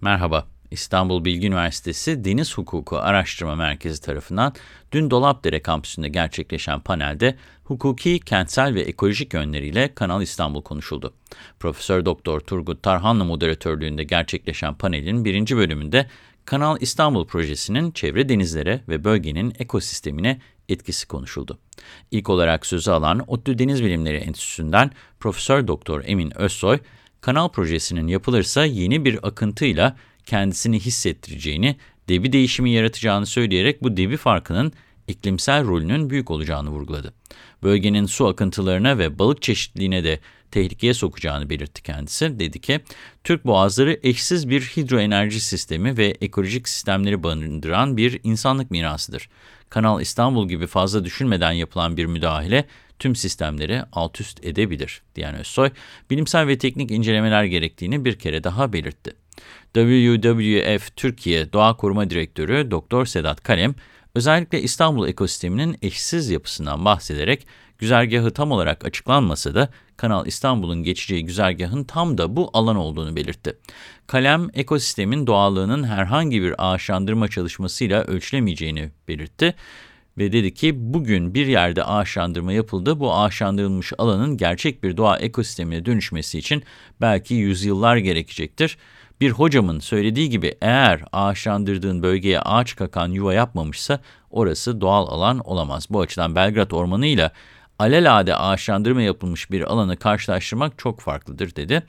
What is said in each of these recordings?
Merhaba, İstanbul Bilgi Üniversitesi Deniz Hukuku Araştırma Merkezi tarafından dün Dolapdere kampüsünde gerçekleşen panelde hukuki, kentsel ve ekolojik yönleriyle Kanal İstanbul konuşuldu. Profesör Doktor Turgut Tarhanlı moderatörlüğünde gerçekleşen panelin birinci bölümünde Kanal İstanbul projesinin çevre denizlere ve bölgenin ekosistemine etkisi konuşuldu. İlk olarak sözü alan ODTÜ Deniz Bilimleri Enstitüsü'nden Profesör Doktor Emin Özsoy, kanal projesinin yapılırsa yeni bir akıntıyla kendisini hissettireceğini, debi değişimi yaratacağını söyleyerek bu debi farkının iklimsel rolünün büyük olacağını vurguladı. Bölgenin su akıntılarına ve balık çeşitliliğine de tehlikeye sokacağını belirtti kendisi. Dedi ki, Türk Boğazları eşsiz bir hidroenerji sistemi ve ekolojik sistemleri barındıran bir insanlık mirasıdır. Kanal İstanbul gibi fazla düşünmeden yapılan bir müdahale tüm sistemleri alt üst edebilir, diyen Özsoy, bilimsel ve teknik incelemeler gerektiğini bir kere daha belirtti. WWF Türkiye Doğa Koruma Direktörü Dr. Sedat Kalem, özellikle İstanbul ekosisteminin eşsiz yapısından bahsederek, güzergahı tam olarak açıklanmasa da Kanal İstanbul'un geçeceği güzergahın tam da bu alan olduğunu belirtti. Kalem, ekosistemin doğallığının herhangi bir ağaçlandırma çalışmasıyla ölçülemeyeceğini belirtti ve dedi ki bugün bir yerde ağaçlandırma yapıldı. Bu ağaçlandırılmış alanın gerçek bir doğa ekosistemine dönüşmesi için belki yüzyıllar gerekecektir. Bir hocamın söylediği gibi eğer ağaçlandırdığın bölgeye ağaç kakan yuva yapmamışsa orası doğal alan olamaz. Bu açıdan Belgrad Ormanı ile alelade ağaçlandırma yapılmış bir alanı karşılaştırmak çok farklıdır dedi.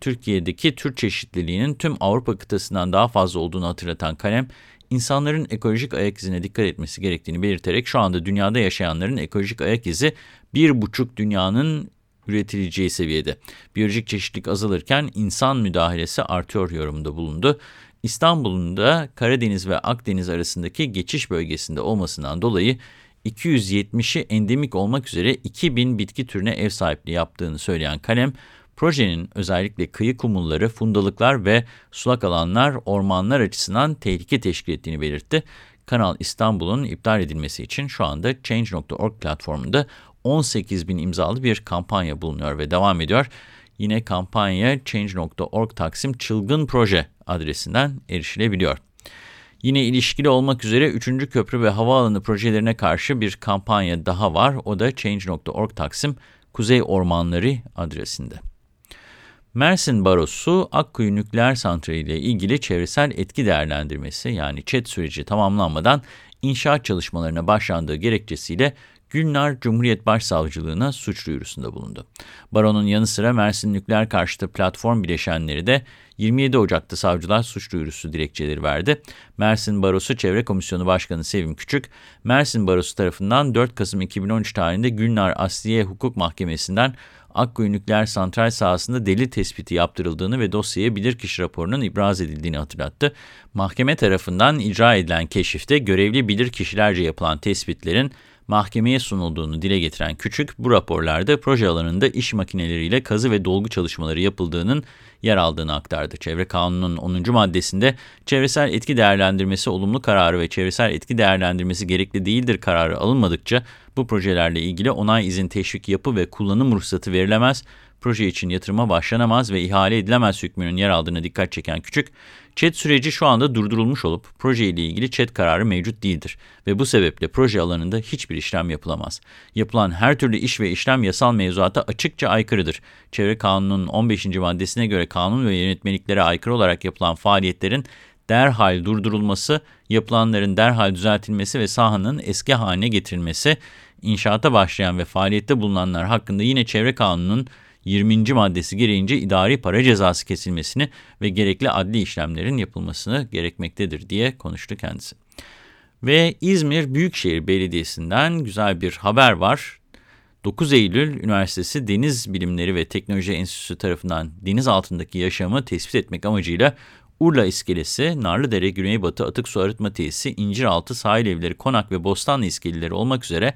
Türkiye'deki tür çeşitliliğinin tüm Avrupa kıtasından daha fazla olduğunu hatırlatan kalem, insanların ekolojik ayak izine dikkat etmesi gerektiğini belirterek şu anda dünyada yaşayanların ekolojik ayak izi bir buçuk dünyanın üretileceği seviyede. Biyolojik çeşitlilik azalırken insan müdahalesi artıyor yorumunda bulundu. İstanbul'un da Karadeniz ve Akdeniz arasındaki geçiş bölgesinde olmasından dolayı 270'i endemik olmak üzere 2000 bitki türüne ev sahipliği yaptığını söyleyen kalem, projenin özellikle kıyı kumulları, fundalıklar ve sulak alanlar, ormanlar açısından tehlike teşkil ettiğini belirtti. Kanal İstanbul'un iptal edilmesi için şu anda Change.org platformunda 18 bin imzalı bir kampanya bulunuyor ve devam ediyor. Yine kampanya Change.org Taksim Çılgın Proje adresinden erişilebiliyor. Yine ilişkili olmak üzere 3. köprü ve havaalanı projelerine karşı bir kampanya daha var. O da Change.org Taksim Kuzey Ormanları adresinde. Mersin Barosu, Akkuyu Nükleer Santrali ile ilgili çevresel etki değerlendirmesi yani ÇED süreci tamamlanmadan inşaat çalışmalarına başlandığı gerekçesiyle Gülnar Cumhuriyet Başsavcılığına suç duyurusunda bulundu. Baronun yanı sıra Mersin Nükleer Karşıtı Platform bileşenleri de 27 Ocak'ta savcılar suç duyurusu dilekçeleri verdi. Mersin Barosu Çevre Komisyonu Başkanı Sevim Küçük, Mersin Barosu tarafından 4 Kasım 2013 tarihinde Gülnar Asliye Hukuk Mahkemesi'nden Akkuyu Nükleer Santral sahasında delil tespiti yaptırıldığını ve dosyaya bilirkişi raporunun ibraz edildiğini hatırlattı. Mahkeme tarafından icra edilen keşifte görevli bilirkişilerce yapılan tespitlerin mahkemeye sunulduğunu dile getiren Küçük, bu raporlarda proje alanında iş makineleriyle kazı ve dolgu çalışmaları yapıldığının yer aldığını aktardı. Çevre Kanunu'nun 10. maddesinde çevresel etki değerlendirmesi olumlu kararı ve çevresel etki değerlendirmesi gerekli değildir kararı alınmadıkça bu projelerle ilgili onay izin teşvik yapı ve kullanım ruhsatı verilemez, proje için yatırıma başlanamaz ve ihale edilemez hükmünün yer aldığını dikkat çeken Küçük, ÇED süreci şu anda durdurulmuş olup proje ile ilgili ÇED kararı mevcut değildir ve bu sebeple proje alanında hiçbir işlem yapılamaz. Yapılan her türlü iş ve işlem yasal mevzuata açıkça aykırıdır. Çevre Kanunu'nun 15. maddesine göre kanun ve yönetmeliklere aykırı olarak yapılan faaliyetlerin derhal durdurulması, yapılanların derhal düzeltilmesi ve sahanın eski haline getirilmesi, inşaata başlayan ve faaliyette bulunanlar hakkında yine Çevre Kanunu'nun 20. maddesi gereğince idari para cezası kesilmesini ve gerekli adli işlemlerin yapılmasını gerekmektedir diye konuştu kendisi. Ve İzmir Büyükşehir Belediyesi'nden güzel bir haber var. 9 Eylül Üniversitesi Deniz Bilimleri ve Teknoloji Enstitüsü tarafından deniz altındaki yaşamı tespit etmek amacıyla Urla İskelesi, Narlıdere Güneybatı Atık Su Arıtma Tesisi, İnciraltı Sahil Evleri, Konak ve Bostanlı İskeleleri olmak üzere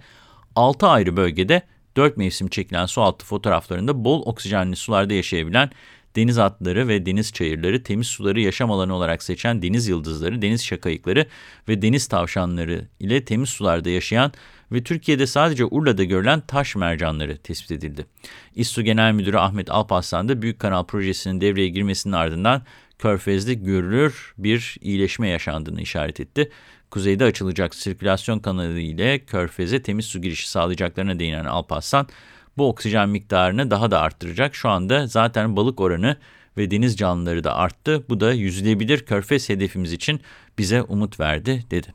6 ayrı bölgede 4 mevsim çekilen sualtı fotoğraflarında bol oksijenli sularda yaşayabilen deniz atları ve deniz çayırları, temiz suları yaşam alanı olarak seçen deniz yıldızları, deniz şakayıkları ve deniz tavşanları ile temiz sularda yaşayan ve Türkiye'de sadece Urla'da görülen taş mercanları tespit edildi. İSSU Genel Müdürü Ahmet Alparslan da Büyük Kanal Projesi'nin devreye girmesinin ardından Körfez'de görülür bir iyileşme yaşandığını işaret etti. Kuzeyde açılacak sirkülasyon kanalı ile Körfez'e temiz su girişi sağlayacaklarına değinen Alparslan, bu oksijen miktarını daha da arttıracak. Şu anda zaten balık oranı ve deniz canlıları da arttı. Bu da yüzülebilir körfez hedefimiz için bize umut verdi, dedi.